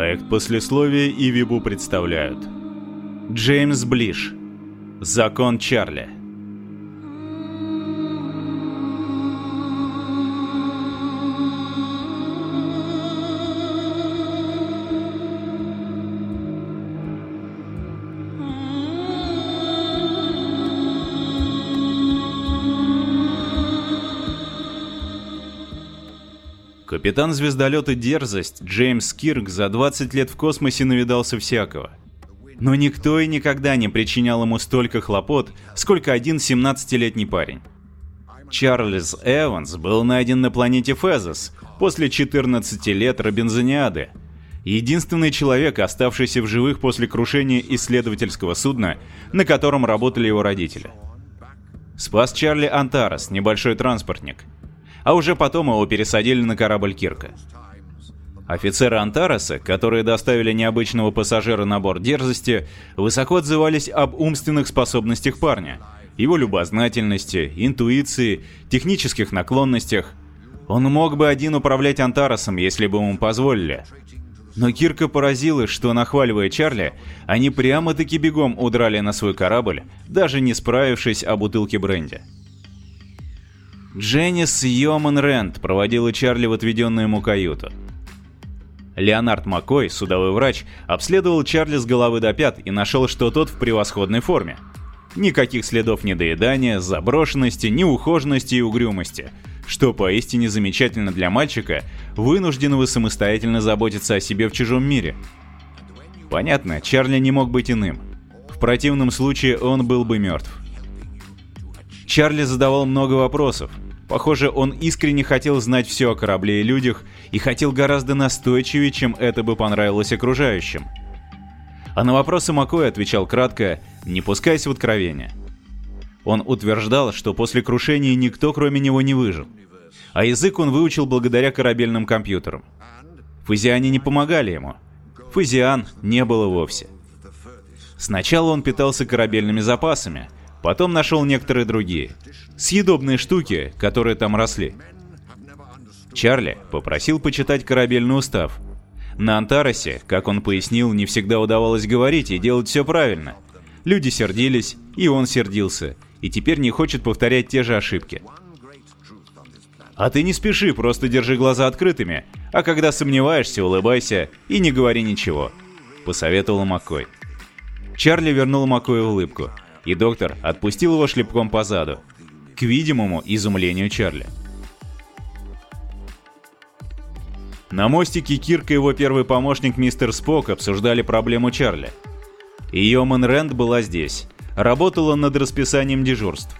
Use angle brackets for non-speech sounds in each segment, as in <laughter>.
Проект послесловия и Вибу представляют. Джеймс Блиш. Закон Чарли. Капитан звездолета «Дерзость» Джеймс Кирк за 20 лет в космосе навидался всякого. Но никто и никогда не причинял ему столько хлопот, сколько один 17-летний парень. Чарльз Эванс был найден на планете Фезос после 14 лет Робинзониады. Единственный человек, оставшийся в живых после крушения исследовательского судна, на котором работали его родители. Спас Чарли Антарес, небольшой транспортник – а уже потом его пересадили на корабль Кирка. Офицеры Антареса, которые доставили необычного пассажира на борт дерзости, высоко отзывались об умственных способностях парня, его любознательности, интуиции, технических наклонностях. Он мог бы один управлять Антаресом, если бы ему позволили. Но Кирка поразила, что, нахваливая Чарли, они прямо-таки бегом удрали на свой корабль, даже не справившись о бутылке бренди. Дженнис Йоман Рэнд проводила Чарли в отведенную ему каюту. Леонард Маккой, судовой врач, обследовал Чарли с головы до пят и нашел, что тот в превосходной форме. Никаких следов недоедания, заброшенности, неухоженности и угрюмости, что поистине замечательно для мальчика, вынужденного самостоятельно заботиться о себе в чужом мире. Понятно, Чарли не мог быть иным. В противном случае он был бы мертв. Чарли задавал много вопросов. Похоже, он искренне хотел знать все о корабле и людях и хотел гораздо настойчивее, чем это бы понравилось окружающим. А на вопросы Маккой отвечал кратко, не пускаясь в откровение. Он утверждал, что после крушения никто кроме него не выжил. А язык он выучил благодаря корабельным компьютерам. Фузиане не помогали ему. Фузиан не было вовсе. Сначала он питался корабельными запасами – Потом нашел некоторые другие. Съедобные штуки, которые там росли. Чарли попросил почитать корабельный устав. На Антаросе, как он пояснил, не всегда удавалось говорить и делать все правильно. Люди сердились, и он сердился, и теперь не хочет повторять те же ошибки. А ты не спеши, просто держи глаза открытыми, а когда сомневаешься, улыбайся и не говори ничего», — посоветовал Маккой. Чарли вернул Маккою улыбку и доктор отпустил его шлепком по заду, к видимому изумлению Чарли. На мостике Кирк и его первый помощник мистер Спок обсуждали проблему Чарли. Йоман Рэнд была здесь, работала над расписанием дежурств.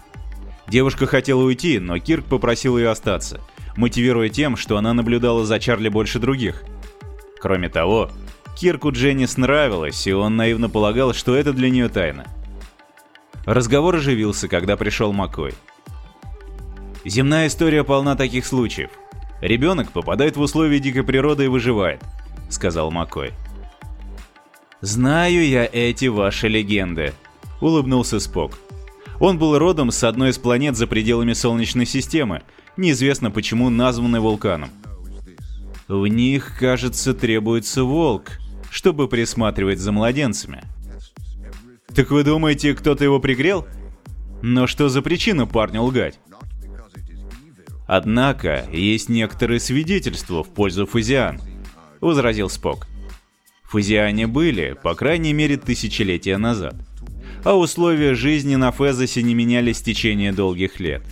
Девушка хотела уйти, но Кирк попросил ее остаться, мотивируя тем, что она наблюдала за Чарли больше других. Кроме того, Кирку Дженнис нравилось, и он наивно полагал, что это для нее тайна – Разговор оживился, когда пришел Маккой. Земная история полна таких случаев. Ребенок попадает в условия дикой природы и выживает, сказал Маккой. Знаю я эти ваши легенды, улыбнулся Спок. Он был родом с одной из планет за пределами Солнечной системы, неизвестно почему названной вулканом. В них, кажется, требуется волк, чтобы присматривать за младенцами. Так вы думаете, кто-то его пригрел? Но что за причина парню лгать? Однако, есть некоторые свидетельства в пользу фузиан, возразил Спок. Фузиане были, по крайней мере, тысячелетия назад. А условия жизни на Фезосе не менялись в течение долгих лет.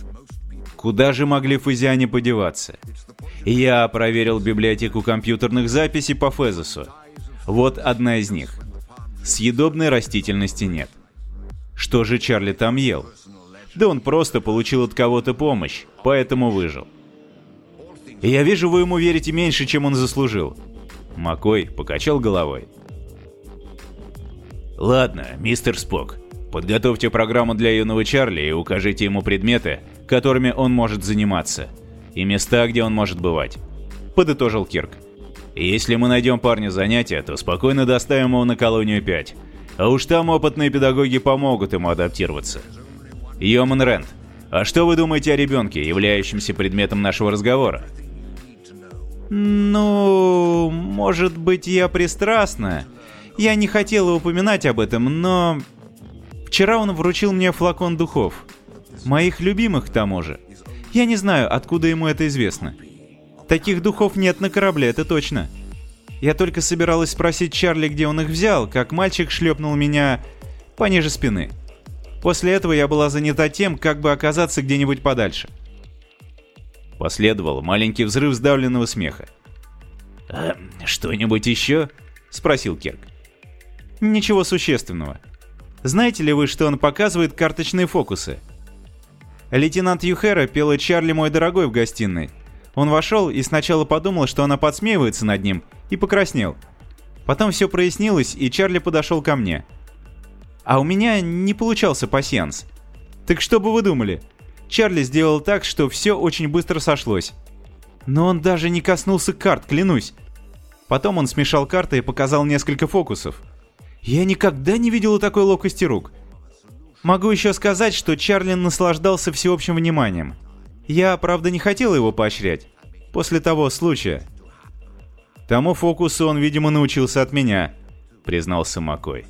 Куда же могли фузиане подеваться? Я проверил библиотеку компьютерных записей по Фезосу. Вот одна из них – Съедобной растительности нет. Что же Чарли там ел? Да он просто получил от кого-то помощь, поэтому выжил. Я вижу, вы ему верите меньше, чем он заслужил. Макой покачал головой. Ладно, мистер Спок, подготовьте программу для юного Чарли и укажите ему предметы, которыми он может заниматься, и места, где он может бывать. Подытожил Кирк. Если мы найдем парню занятия, то спокойно доставим его на колонию 5. А уж там опытные педагоги помогут ему адаптироваться. Йоман Рент, а что вы думаете о ребенке, являющемся предметом нашего разговора? Ну, может быть, я пристрастна. Я не хотела упоминать об этом, но... Вчера он вручил мне флакон духов. Моих любимых, к тому же. Я не знаю, откуда ему это известно. Таких духов нет на корабле, это точно. Я только собиралась спросить Чарли, где он их взял, как мальчик шлепнул меня пониже спины. После этого я была занята тем, как бы оказаться где-нибудь подальше. Последовал маленький взрыв сдавленного смеха. «А что-нибудь еще?» — спросил Кирк. «Ничего существенного. Знаете ли вы, что он показывает карточные фокусы?» Лейтенант Юхера пела «Чарли, мой дорогой» в гостиной. Он вошел и сначала подумал, что она подсмеивается над ним, и покраснел. Потом все прояснилось, и Чарли подошел ко мне. А у меня не получался пасьянс. Так что бы вы думали? Чарли сделал так, что все очень быстро сошлось. Но он даже не коснулся карт, клянусь. Потом он смешал карты и показал несколько фокусов. Я никогда не видел такой ловкости рук. Могу еще сказать, что Чарли наслаждался всеобщим вниманием. Я, правда, не хотел его поощрять. После того случая. Тому фокусу он, видимо, научился от меня, признался Макой.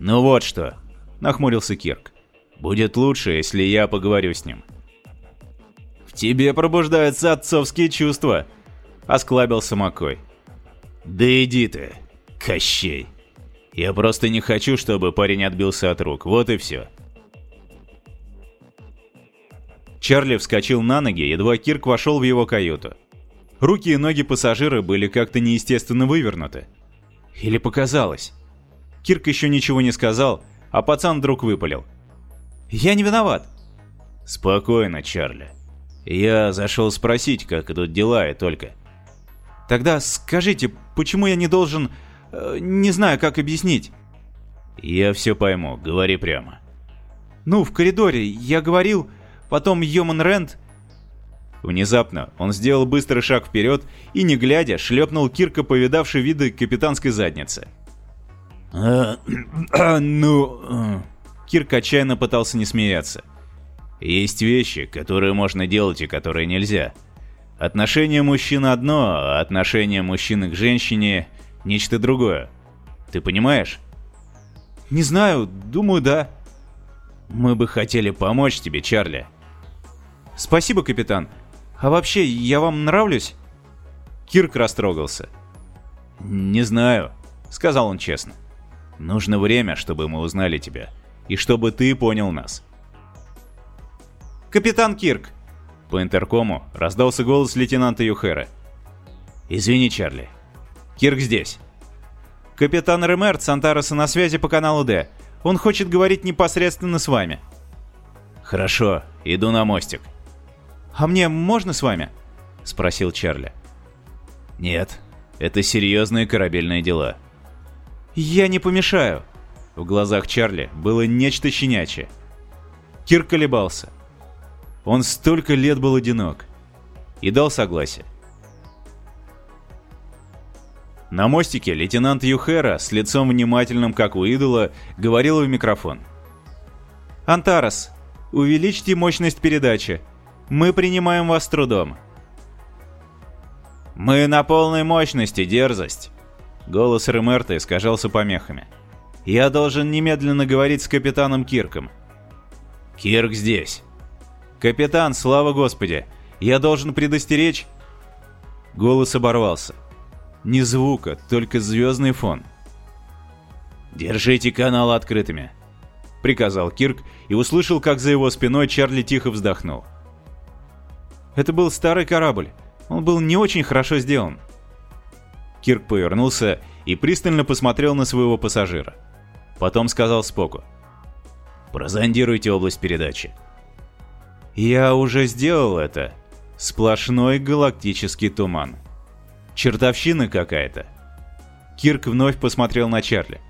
Ну вот что, нахмурился Кирк. Будет лучше, если я поговорю с ним. В тебе пробуждаются отцовские чувства, осклабился Макой. Да иди ты, Кощей. Я просто не хочу, чтобы парень отбился от рук, вот и все. Чарли вскочил на ноги, едва Кирк вошел в его каюту. Руки и ноги пассажира были как-то неестественно вывернуты. Или показалось. Кирк еще ничего не сказал, а пацан вдруг выпалил. «Я не виноват!» «Спокойно, Чарли. Я зашел спросить, как идут дела, и только...» «Тогда скажите, почему я не должен... Э, не знаю, как объяснить?» «Я все пойму, говори прямо». «Ну, в коридоре, я говорил...» потом Йоман Рент. Внезапно он сделал быстрый шаг вперед и, не глядя, шлепнул Кирка, повидавший виды капитанской задницы. «А, а, <coughs> ну...» а». Кирк отчаянно пытался не смеяться. «Есть вещи, которые можно делать и которые нельзя. Отношение мужчины одно, а отношение мужчины к женщине – нечто другое. Ты понимаешь?» «Не знаю, думаю, да». «Мы бы хотели помочь тебе, Чарли», «Спасибо, капитан. А вообще, я вам нравлюсь?» Кирк растрогался. «Не знаю», — сказал он честно. «Нужно время, чтобы мы узнали тебя. И чтобы ты понял нас». «Капитан Кирк!» По интеркому раздался голос лейтенанта Юхера. «Извини, Чарли. Кирк здесь». «Капитан Ремерт Сантароса на связи по каналу Д. Он хочет говорить непосредственно с вами». «Хорошо, иду на мостик». «А мне можно с вами?» — спросил Чарли. «Нет, это серьезные корабельные дела». «Я не помешаю». В глазах Чарли было нечто щенячье. Кир колебался. Он столько лет был одинок. И дал согласие. На мостике лейтенант Юхера с лицом внимательным, как у идола, говорил в микрофон. «Антарас, увеличьте мощность передачи. Мы принимаем вас трудом. Мы на полной мощности, дерзость. Голос Ремерта искажался помехами. Я должен немедленно говорить с капитаном Кирком. Кирк здесь. Капитан, слава господи. Я должен предостеречь... Голос оборвался. Ни звука, только звездный фон. «Держите каналы открытыми», — приказал Кирк и услышал, как за его спиной Чарли тихо вздохнул. Это был старый корабль. Он был не очень хорошо сделан. Кирк повернулся и пристально посмотрел на своего пассажира. Потом сказал Споку. «Прозондируйте область передачи». «Я уже сделал это. Сплошной галактический туман. Чертовщина какая-то». Кирк вновь посмотрел на Чарли.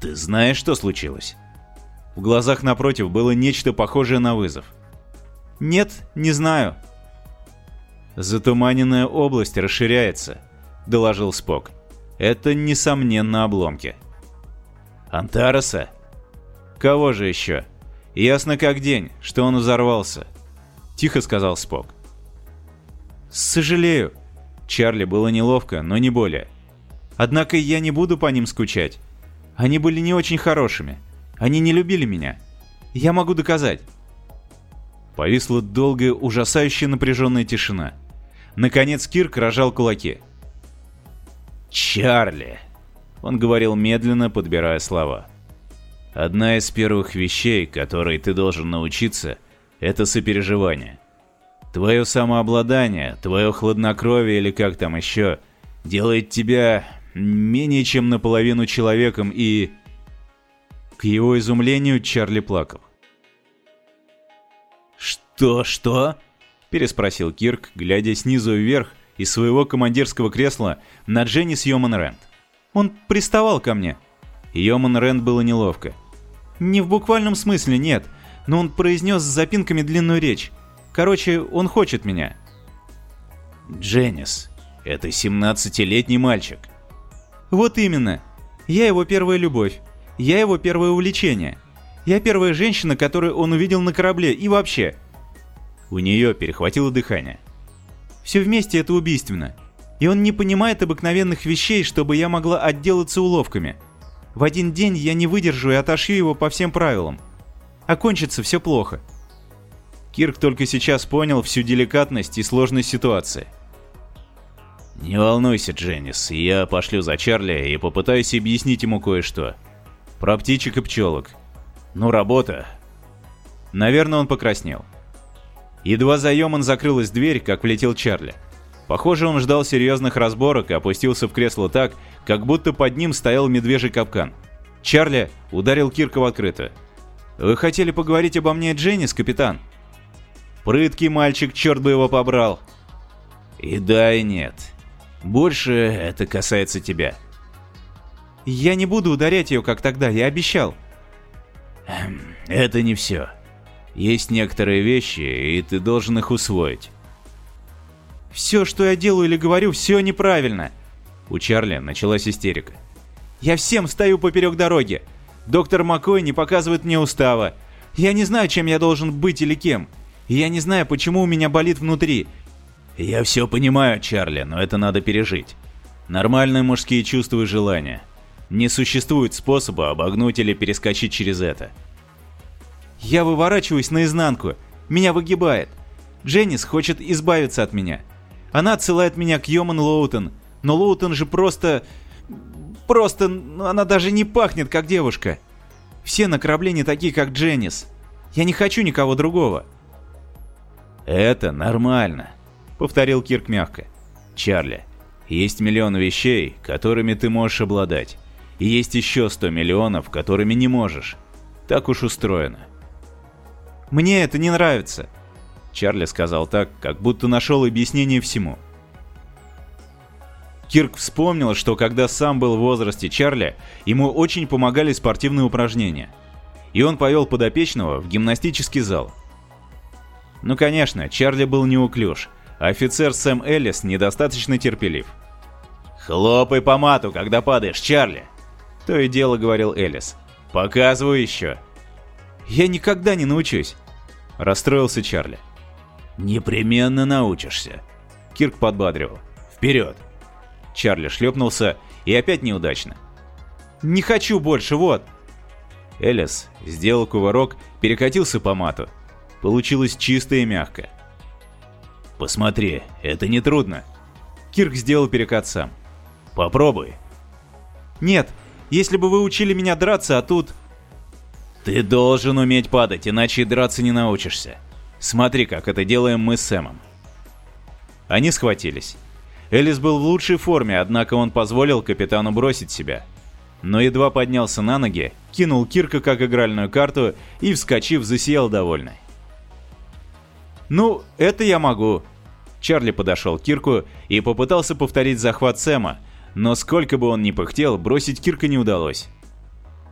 «Ты знаешь, что случилось?» В глазах напротив было нечто похожее на вызов – «Нет, не знаю». «Затуманенная область расширяется», — доложил Спок. «Это, несомненно, обломки». «Антароса?» «Кого же еще?» «Ясно как день, что он взорвался», — тихо сказал Спок. Сожалею. Чарли было неловко, но не более. Однако я не буду по ним скучать. Они были не очень хорошими. Они не любили меня. Я могу доказать. Повисла долгая, ужасающая напряженная тишина. Наконец Кирк рожал кулаки. «Чарли!» Он говорил медленно, подбирая слова. «Одна из первых вещей, которой ты должен научиться, это сопереживание. Твое самообладание, твое хладнокровие или как там еще, делает тебя менее чем наполовину человеком и...» К его изумлению Чарли плакал. «Что, что?» – переспросил Кирк, глядя снизу вверх из своего командирского кресла на Дженнис Йоман Рэнд. «Он приставал ко мне». Йоман Рэнд было неловко. «Не в буквальном смысле, нет, но он произнес с запинками длинную речь. Короче, он хочет меня». «Дженнис, это 17-летний мальчик». «Вот именно. Я его первая любовь. Я его первое увлечение. Я первая женщина, которую он увидел на корабле и вообще». У нее перехватило дыхание. Все вместе это убийственно. И он не понимает обыкновенных вещей, чтобы я могла отделаться уловками. В один день я не выдержу и отошью его по всем правилам. Окончится все плохо. Кирк только сейчас понял всю деликатность и сложность ситуации. «Не волнуйся, Дженнис, я пошлю за Чарли и попытаюсь объяснить ему кое-что. Про птичек и пчелок. Ну, работа». Наверное, он покраснел. Едва за Йоман закрылась дверь, как влетел Чарли. Похоже, он ждал серьезных разборок и опустился в кресло так, как будто под ним стоял медвежий капкан. Чарли ударил Кирка в открытую. «Вы хотели поговорить обо мне, Дженнис, капитан?» «Прыткий мальчик, черт бы его побрал!» «И да, и нет. Больше это касается тебя». «Я не буду ударять ее, как тогда, я обещал». Эм, «Это не все. Есть некоторые вещи, и ты должен их усвоить. «Все, что я делаю или говорю, все неправильно!» У Чарли началась истерика. «Я всем стою поперек дороги! Доктор Маккой не показывает мне устава. Я не знаю, чем я должен быть или кем. И я не знаю, почему у меня болит внутри. Я все понимаю, Чарли, но это надо пережить. Нормальные мужские чувства и желания. Не существует способа обогнуть или перескочить через это. Я выворачиваюсь наизнанку. Меня выгибает. Дженнис хочет избавиться от меня. Она отсылает меня к Йоман Лоутон. Но Лоутон же просто... Просто... Она даже не пахнет, как девушка. Все на корабле не такие, как Дженнис. Я не хочу никого другого. «Это нормально», — повторил Кирк мягко. «Чарли, есть миллион вещей, которыми ты можешь обладать. И есть еще сто миллионов, которыми не можешь. Так уж устроено. Мне это не нравится!» Чарли сказал так, как будто нашел объяснение всему. Кирк вспомнил, что когда сам был в возрасте Чарли, ему очень помогали спортивные упражнения. И он повел подопечного в гимнастический зал. Ну конечно, Чарли был неуклюж, а офицер Сэм Эллис недостаточно терпелив. «Хлопай по мату, когда падаешь, Чарли!» То и дело говорил Эллис. «Показывай еще!» «Я никогда не научусь!» Расстроился Чарли. «Непременно научишься!» Кирк подбадривал. «Вперед!» Чарли шлепнулся и опять неудачно. «Не хочу больше, вот!» Элис сделал кувырок, перекатился по мату. Получилось чисто и мягко. «Посмотри, это не трудно!» Кирк сделал перекат сам. «Попробуй!» «Нет, если бы вы учили меня драться, а тут...» Ты должен уметь падать, иначе драться не научишься. Смотри, как это делаем мы с Сэмом. Они схватились. Элис был в лучшей форме, однако он позволил капитану бросить себя. Но едва поднялся на ноги, кинул Кирка как игральную карту и, вскочив, засиял довольный. «Ну, это я могу». Чарли подошел к Кирку и попытался повторить захват Сэма, но сколько бы он ни пыхтел, бросить Кирка не удалось.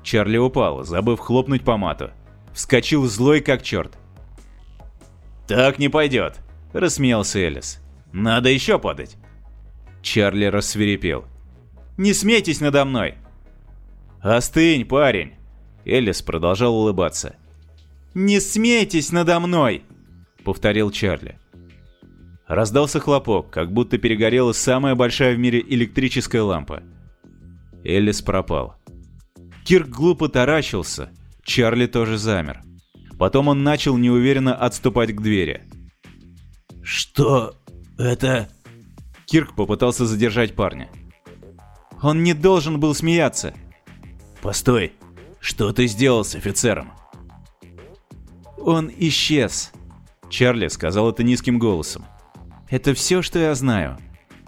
Чарли упал, забыв хлопнуть по мату. Вскочил злой как черт. «Так не пойдет», — рассмеялся Элис. «Надо еще падать». Чарли рассверепел. «Не смейтесь надо мной!» «Остынь, парень!» Элис продолжал улыбаться. «Не смейтесь надо мной!» — повторил Чарли. Раздался хлопок, как будто перегорела самая большая в мире электрическая лампа. Элис пропал. Кирк глупо таращился, Чарли тоже замер. Потом он начал неуверенно отступать к двери. «Что это?» Кирк попытался задержать парня. «Он не должен был смеяться!» «Постой! Что ты сделал с офицером?» «Он исчез!» Чарли сказал это низким голосом. «Это все, что я знаю.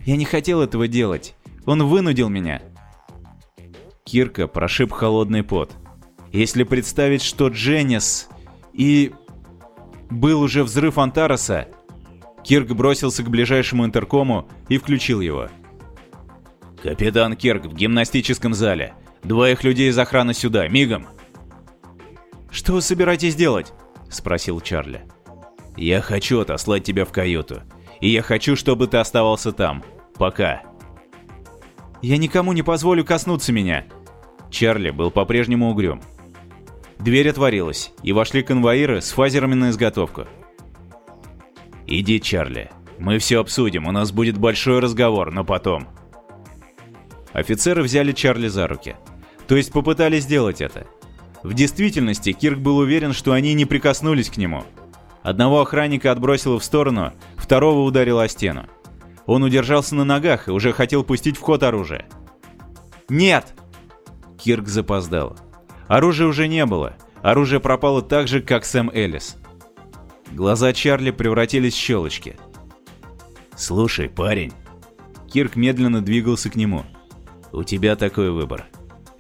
Я не хотел этого делать. Он вынудил меня». Кирка прошиб холодный пот. Если представить, что Дженнис и... Был уже взрыв Антароса, Кирк бросился к ближайшему интеркому и включил его. «Капитан Кирк в гимнастическом зале. Двоих людей из охраны сюда, мигом!» «Что вы собираетесь делать?» — спросил Чарли. «Я хочу отослать тебя в каюту. И я хочу, чтобы ты оставался там. Пока». «Я никому не позволю коснуться меня!» Чарли был по-прежнему угрюм. Дверь отворилась, и вошли конвоиры с фазерами на изготовку. «Иди, Чарли. Мы все обсудим, у нас будет большой разговор, но потом». Офицеры взяли Чарли за руки. То есть попытались сделать это. В действительности Кирк был уверен, что они не прикоснулись к нему. Одного охранника отбросило в сторону, второго ударило о стену. Он удержался на ногах и уже хотел пустить в ход оружие. «Нет!» Кирк запоздал. Оружия уже не было. Оружие пропало так же, как Сэм Эллис. Глаза Чарли превратились в щелочки. «Слушай, парень». Кирк медленно двигался к нему. «У тебя такой выбор.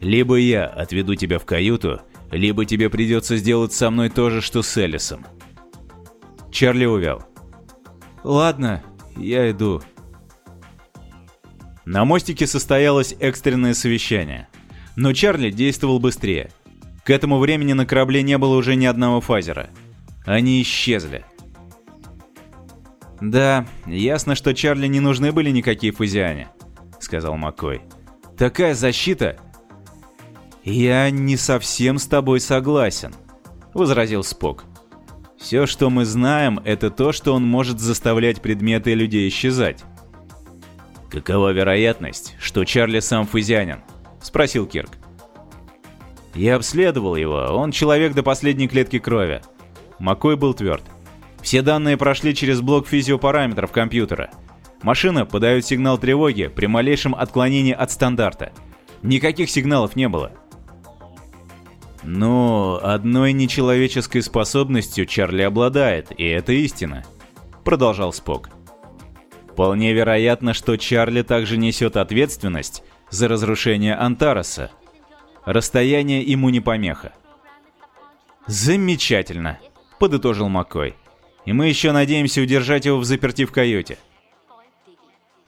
Либо я отведу тебя в каюту, либо тебе придется сделать со мной то же, что с Эллисом». Чарли увял. «Ладно, я иду». На мостике состоялось экстренное совещание. Но Чарли действовал быстрее. К этому времени на корабле не было уже ни одного фазера. Они исчезли. «Да, ясно, что Чарли не нужны были никакие фузиане», — сказал Маккой. «Такая защита...» «Я не совсем с тобой согласен», — возразил Спок. «Все, что мы знаем, это то, что он может заставлять предметы и людей исчезать». «Какова вероятность, что Чарли сам фузианин?» — спросил Кирк. «Я обследовал его, он человек до последней клетки крови». Макой был тверд. Все данные прошли через блок физиопараметров компьютера. Машина подает сигнал тревоги при малейшем отклонении от стандарта. Никаких сигналов не было. Но одной нечеловеческой способностью Чарли обладает, и это истина, продолжал Спок. Вполне вероятно, что Чарли также несет ответственность за разрушение Антароса. Расстояние ему не помеха. «Замечательно», — подытожил Маккой. «И мы еще надеемся удержать его в заперти в каюте».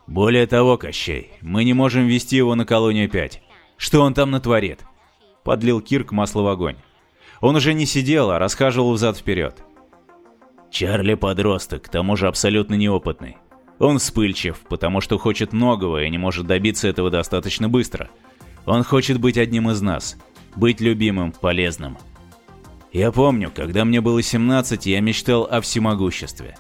«Более того, Кощей, мы не можем вести его на колонию 5. Что он там натворит?» Подлил Кирк масло в огонь. Он уже не сидел, а расхаживал взад-вперед. «Чарли подросток, к тому же абсолютно неопытный. Он вспыльчив, потому что хочет многого и не может добиться этого достаточно быстро. Он хочет быть одним из нас, быть любимым, полезным. Я помню, когда мне было 17, я мечтал о всемогуществе.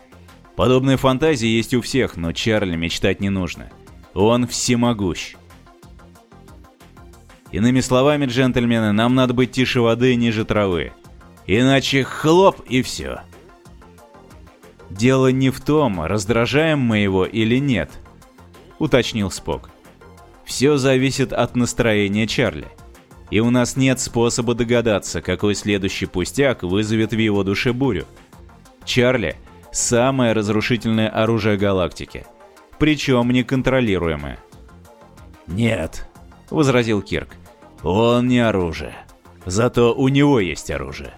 Подобные фантазии есть у всех, но Чарли мечтать не нужно. Он всемогущ. Иными словами, джентльмены, нам надо быть тише воды и ниже травы. Иначе хлоп и все. «Дело не в том, раздражаем мы его или нет», — уточнил Спок. «Все зависит от настроения Чарли. И у нас нет способа догадаться, какой следующий пустяк вызовет в его душе бурю. Чарли — самое разрушительное оружие галактики. Причем неконтролируемое». «Нет», — возразил Кирк. «Он не оружие. Зато у него есть оружие.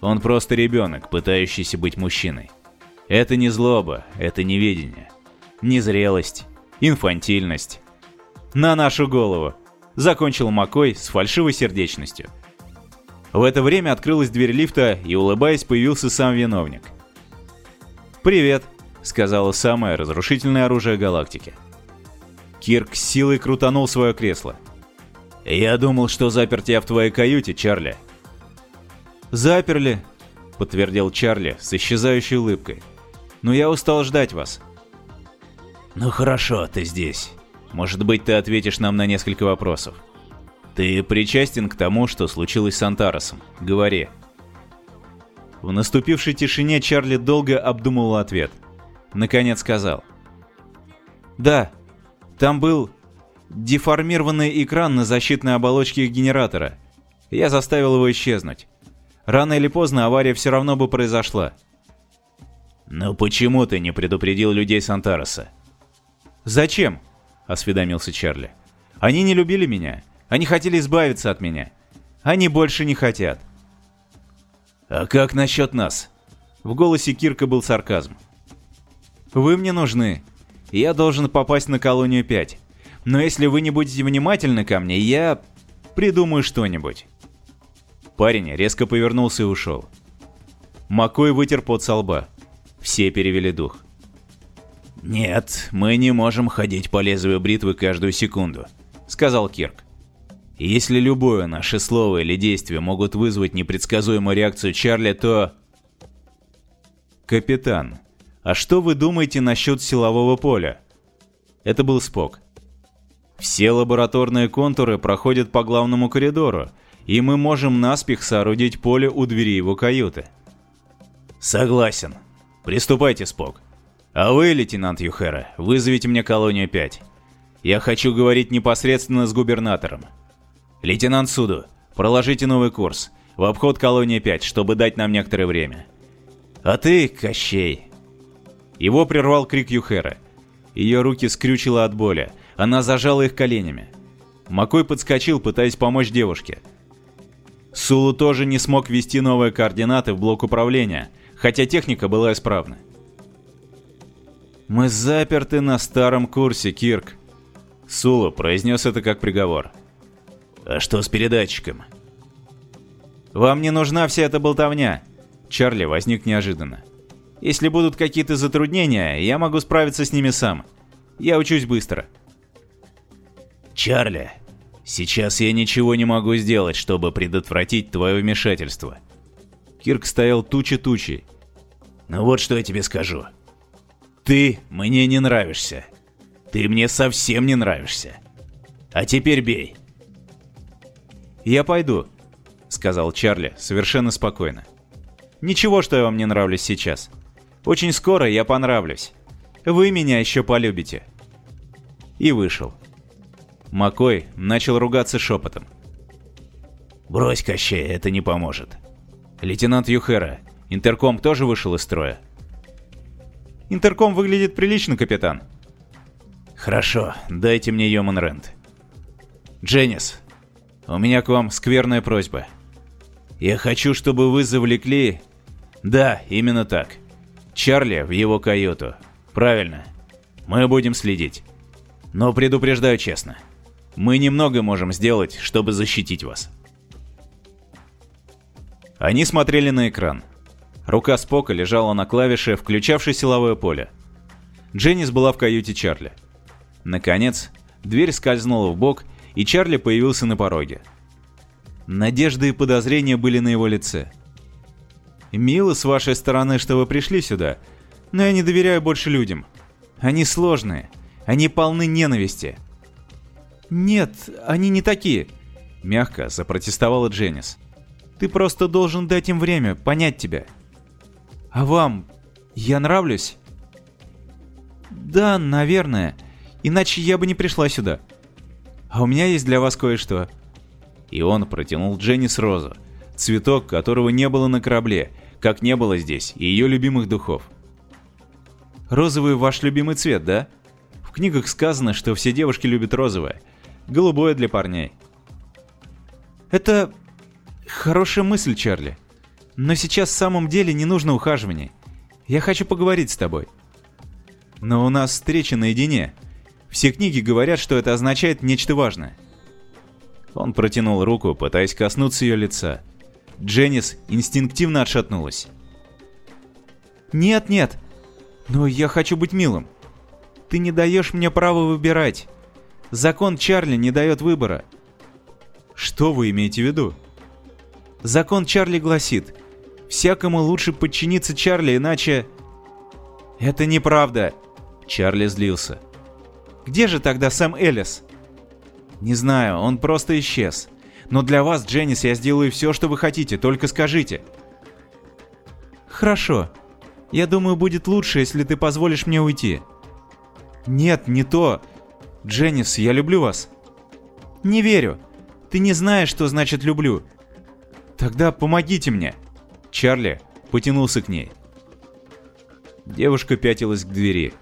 Он просто ребенок, пытающийся быть мужчиной. Это не злоба, это неведение. Незрелость, инфантильность. На нашу голову. Закончил Макой с фальшивой сердечностью. В это время открылась дверь лифта, и, улыбаясь, появился сам виновник. «Привет», — сказала самое разрушительное оружие галактики. Кирк с силой крутанул свое кресло. «Я думал, что запер тебя в твоей каюте, Чарли». «Заперли», — подтвердил Чарли с исчезающей улыбкой но я устал ждать вас. «Ну хорошо, ты здесь. Может быть, ты ответишь нам на несколько вопросов. Ты причастен к тому, что случилось с Антаросом? Говори». В наступившей тишине Чарли долго обдумывал ответ. Наконец сказал. «Да, там был деформированный экран на защитной оболочке генератора. Я заставил его исчезнуть. Рано или поздно авария все равно бы произошла. «Но почему ты не предупредил людей Сантароса?» «Зачем?» – осведомился Чарли. «Они не любили меня. Они хотели избавиться от меня. Они больше не хотят». «А как насчет нас?» В голосе Кирка был сарказм. «Вы мне нужны. Я должен попасть на колонию 5. Но если вы не будете внимательны ко мне, я придумаю что-нибудь». Парень резко повернулся и ушел. Макой вытер пот со лба. Все перевели дух. «Нет, мы не можем ходить по лезвию бритвы каждую секунду», — сказал Кирк. «Если любое наше слово или действие могут вызвать непредсказуемую реакцию Чарли, то...» «Капитан, а что вы думаете насчет силового поля?» Это был Спок. «Все лабораторные контуры проходят по главному коридору, и мы можем наспех соорудить поле у двери его каюты». «Согласен», Приступайте, Спок. А вы, лейтенант Юхера, вызовите мне колонию 5. Я хочу говорить непосредственно с губернатором. Лейтенант Суду, проложите новый курс в обход колонии 5, чтобы дать нам некоторое время. А ты, Кощей. Его прервал крик Юхера. Ее руки скрючило от боли, она зажала их коленями. Макой подскочил, пытаясь помочь девушке. Сулу тоже не смог ввести новые координаты в блок управления – хотя техника была исправна. «Мы заперты на старом курсе, Кирк», — Сула произнес это как приговор. «А что с передатчиком?» «Вам не нужна вся эта болтовня», — Чарли возник неожиданно. «Если будут какие-то затруднения, я могу справиться с ними сам. Я учусь быстро». «Чарли, сейчас я ничего не могу сделать, чтобы предотвратить твое вмешательство», — Кирк стоял тучи-тучи. «Ну вот что я тебе скажу. Ты мне не нравишься. Ты мне совсем не нравишься. А теперь бей». «Я пойду», — сказал Чарли совершенно спокойно. «Ничего, что я вам не нравлюсь сейчас. Очень скоро я понравлюсь. Вы меня еще полюбите». И вышел. Макой начал ругаться шепотом. «Брось, Кощей, это не поможет. «Лейтенант Юхера, интерком тоже вышел из строя?» «Интерком выглядит прилично, капитан». «Хорошо, дайте мне Йоман Рент». «Дженнис, у меня к вам скверная просьба. Я хочу, чтобы вы завлекли...» «Да, именно так. Чарли в его каюту. Правильно. Мы будем следить. Но предупреждаю честно. Мы немного можем сделать, чтобы защитить вас». Они смотрели на экран. Рука Спока лежала на клавише, включавшей силовое поле. Дженнис была в каюте Чарли. Наконец, дверь скользнула в бок, и Чарли появился на пороге. Надежды и подозрения были на его лице. «Мило с вашей стороны, что вы пришли сюда, но я не доверяю больше людям. Они сложные, они полны ненависти». «Нет, они не такие», — мягко запротестовала Дженнис. Ты просто должен дать им время понять тебя. А вам я нравлюсь? Да, наверное. Иначе я бы не пришла сюда. А у меня есть для вас кое-что. И он протянул Дженнис розу. Цветок, которого не было на корабле, как не было здесь, и ее любимых духов. Розовый ваш любимый цвет, да? В книгах сказано, что все девушки любят розовое. Голубое для парней. Это Хорошая мысль, Чарли. Но сейчас в самом деле не нужно ухаживания. Я хочу поговорить с тобой. Но у нас встреча наедине. Все книги говорят, что это означает нечто важное. Он протянул руку, пытаясь коснуться ее лица. Дженнис инстинктивно отшатнулась. «Нет, нет. Но я хочу быть милым. Ты не даешь мне права выбирать. Закон Чарли не дает выбора». «Что вы имеете в виду?» Закон Чарли гласит, всякому лучше подчиниться Чарли, иначе... Это неправда. Чарли злился. Где же тогда Сэм Эллис? Не знаю, он просто исчез. Но для вас, Дженнис, я сделаю все, что вы хотите, только скажите. Хорошо. Я думаю, будет лучше, если ты позволишь мне уйти. Нет, не то. Дженнис, я люблю вас. Не верю. Ты не знаешь, что значит люблю. Тогда помогите мне. Чарли потянулся к ней. Девушка пятилась к двери.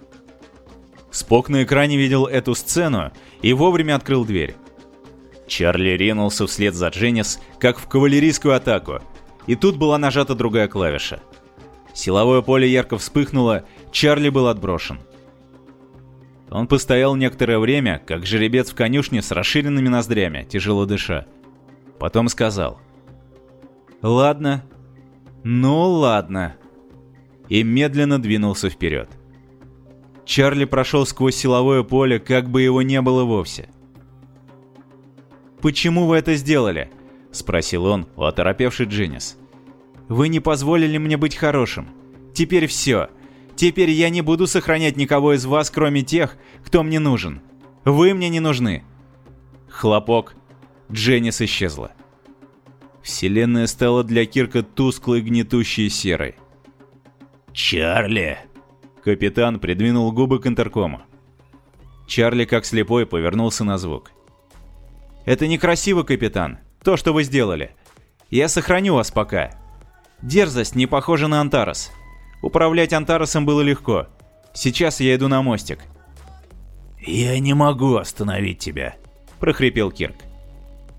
Спок на экране видел эту сцену и вовремя открыл дверь. Чарли ринулся вслед за Дженнис, как в кавалерийскую атаку, и тут была нажата другая клавиша. Силовое поле ярко вспыхнуло, Чарли был отброшен. Он постоял некоторое время, как жеребец в конюшне с расширенными ноздрями, тяжело дыша. Потом сказал. «Ладно. Ну ладно». И медленно двинулся вперед. Чарли прошел сквозь силовое поле, как бы его не было вовсе. «Почему вы это сделали?» – спросил он у оторопевшей Дженнис. «Вы не позволили мне быть хорошим. Теперь все. Теперь я не буду сохранять никого из вас, кроме тех, кто мне нужен. Вы мне не нужны». Хлопок. Дженнис исчезла. Вселенная стала для Кирка тусклой гнетущей серой. «Чарли!» Капитан придвинул губы к интеркому. Чарли, как слепой, повернулся на звук. «Это некрасиво, капитан, то, что вы сделали. Я сохраню вас пока. Дерзость не похожа на Антарес. Управлять Антаресом было легко. Сейчас я иду на мостик». «Я не могу остановить тебя», — прохрипел Кирк.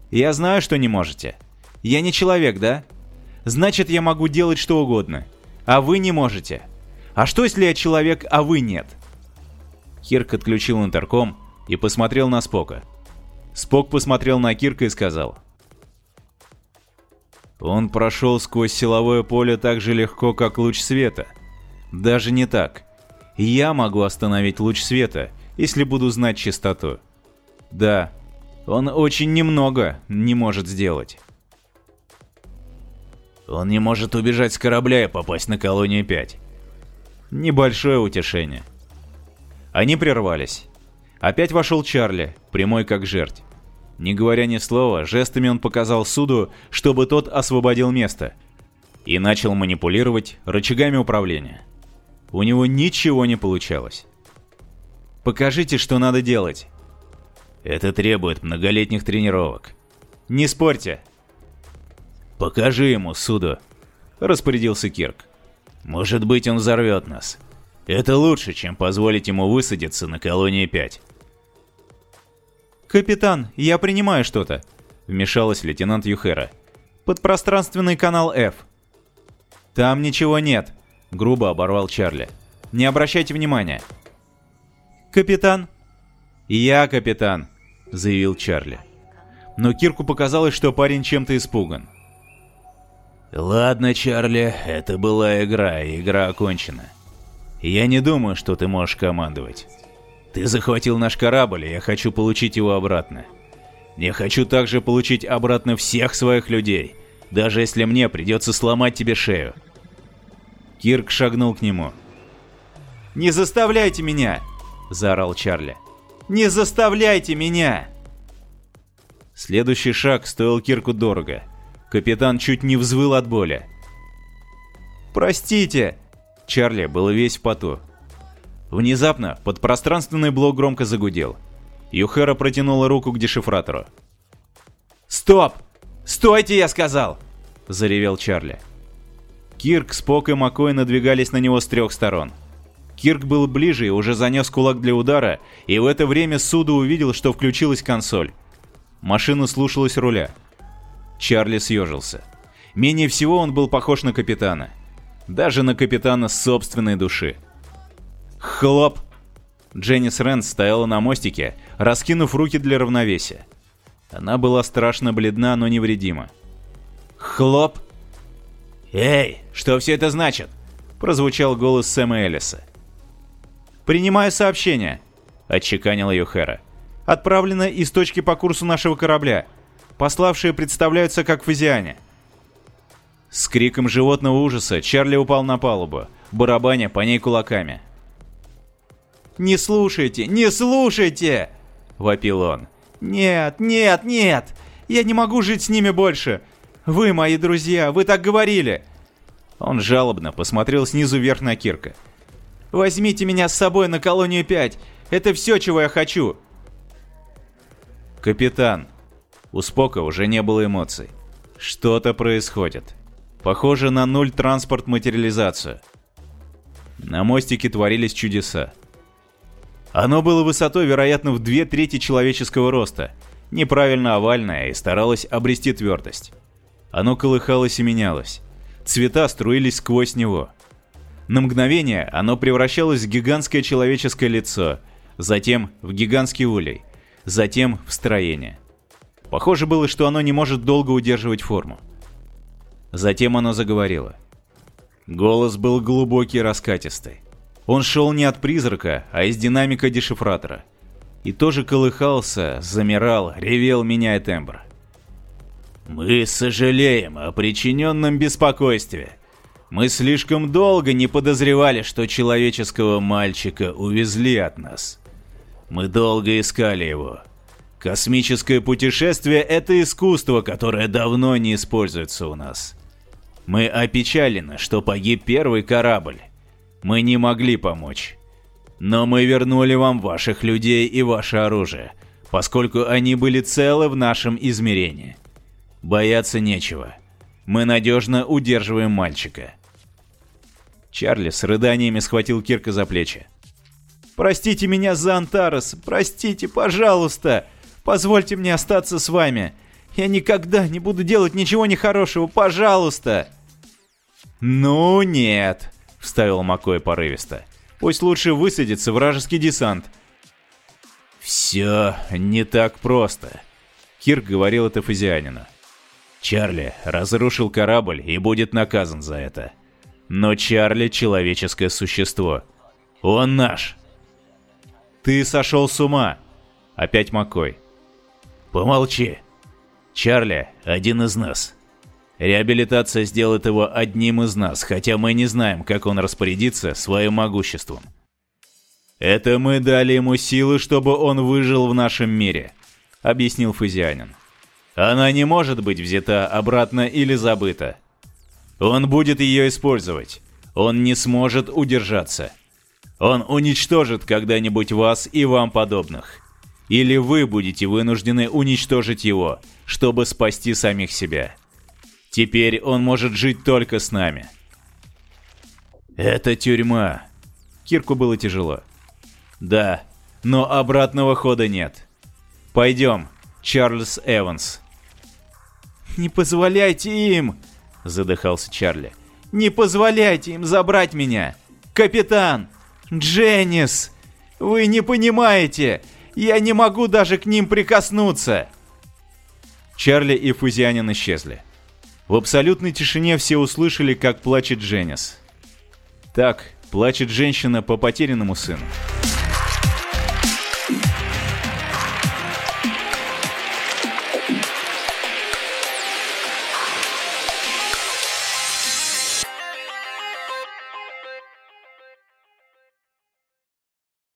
«Я знаю, что не можете. Я не человек, да? Значит, я могу делать что угодно. А вы не можете. А что, если я человек, а вы нет?» Кирк отключил интерком и посмотрел на Спока. Спок посмотрел на Кирка и сказал. Он прошел сквозь силовое поле так же легко, как луч света. Даже не так. Я могу остановить луч света, если буду знать частоту. Да, он очень немного не может сделать. Он не может убежать с корабля и попасть на колонию 5. Небольшое утешение. Они прервались. Опять вошел Чарли, прямой как жерть. Не говоря ни слова, жестами он показал суду, чтобы тот освободил место. И начал манипулировать рычагами управления. У него ничего не получалось. «Покажите, что надо делать». «Это требует многолетних тренировок». «Не спорьте». «Покажи ему, суду», — распорядился Кирк. Может быть, он взорвет нас. Это лучше, чем позволить ему высадиться на колонии 5. «Капитан, я принимаю что-то», — вмешалась лейтенант Юхера. «Подпространственный канал F». «Там ничего нет», — грубо оборвал Чарли. «Не обращайте внимания». «Капитан?» «Я капитан», — заявил Чарли. Но Кирку показалось, что парень чем-то испуган. «Ладно, Чарли, это была игра, и игра окончена. Я не думаю, что ты можешь командовать. Ты захватил наш корабль, и я хочу получить его обратно. Я хочу также получить обратно всех своих людей, даже если мне придется сломать тебе шею». Кирк шагнул к нему. «Не заставляйте меня!» – заорал Чарли. «Не заставляйте меня!» Следующий шаг стоил Кирку дорого – Капитан чуть не взвыл от боли. «Простите!» Чарли был весь в поту. Внезапно подпространственный блок громко загудел. Юхера протянула руку к дешифратору. «Стоп! Стойте, я сказал!» – заревел Чарли. Кирк, Спок и Маккой надвигались на него с трех сторон. Кирк был ближе и уже занес кулак для удара, и в это время Суда увидел, что включилась консоль. Машина слушалась руля. Чарли съежился. Менее всего он был похож на капитана. Даже на капитана собственной души. Хлоп! Дженнис Рен стояла на мостике, раскинув руки для равновесия. Она была страшно бледна, но невредима. Хлоп! «Эй, что все это значит?» – прозвучал голос Сэма Эллиса. «Принимаю сообщение», – отчеканила Юхера. «Отправлено из точки по курсу нашего корабля. Пославшие представляются как фазиане. С криком животного ужаса Чарли упал на палубу, барабаня по ней кулаками. Не слушайте, не слушайте!» — вопил он. «Нет, нет, нет! Я не могу жить с ними больше! Вы мои друзья, вы так говорили!» Он жалобно посмотрел снизу вверх на Кирка. «Возьмите меня с собой на колонию 5! Это все, чего я хочу!» «Капитан!» У Спока уже не было эмоций. «Что-то происходит. Похоже на нуль транспорт материализацию». На мостике творились чудеса. Оно было высотой, вероятно, в две трети человеческого роста, неправильно овальное и старалось обрести твердость. Оно колыхалось и менялось. Цвета струились сквозь него. На мгновение оно превращалось в гигантское человеческое лицо, затем в гигантский улей, затем в строение. Похоже было, что оно не может долго удерживать форму. Затем оно заговорило. Голос был глубокий раскатистый. Он шел не от призрака, а из динамика дешифратора. И тоже колыхался, замирал, ревел, меняя тембр. «Мы сожалеем о причиненном беспокойстве. Мы слишком долго не подозревали, что человеческого мальчика увезли от нас. Мы долго искали его. Космическое путешествие — это искусство, которое давно не используется у нас. Мы опечалены, что погиб первый корабль. Мы не могли помочь. Но мы вернули вам ваших людей и ваше оружие, поскольку они были целы в нашем измерении. Бояться нечего. Мы надежно удерживаем мальчика. Чарли с рыданиями схватил Кирка за плечи. «Простите меня за Антарес! Простите, пожалуйста! Позвольте мне остаться с вами! Я никогда не буду делать ничего нехорошего! Пожалуйста!» «Ну нет», — вставил Макой порывисто. «Пусть лучше высадится вражеский десант». «Все не так просто», — Кирк говорил это фазианину. «Чарли разрушил корабль и будет наказан за это. Но Чарли — человеческое существо. Он наш». «Ты сошел с ума!» Опять Макой. «Помолчи. Чарли — один из нас». Реабилитация сделает его одним из нас, хотя мы не знаем, как он распорядится своим могуществом. Это мы дали ему силы, чтобы он выжил в нашем мире, объяснил Фазианин. Она не может быть взята обратно или забыта. Он будет ее использовать. Он не сможет удержаться. Он уничтожит когда-нибудь вас и вам подобных. Или вы будете вынуждены уничтожить его, чтобы спасти самих себя. Теперь он может жить только с нами. Это тюрьма. Кирку было тяжело. Да, но обратного хода нет. Пойдем, Чарльз Эванс. Не позволяйте им, задыхался Чарли. Не позволяйте им забрать меня. Капитан, Дженнис, вы не понимаете. Я не могу даже к ним прикоснуться. Чарли и Фузианин исчезли. В абсолютной тишине все услышали, как плачет Дженнис. Так плачет женщина по потерянному сыну.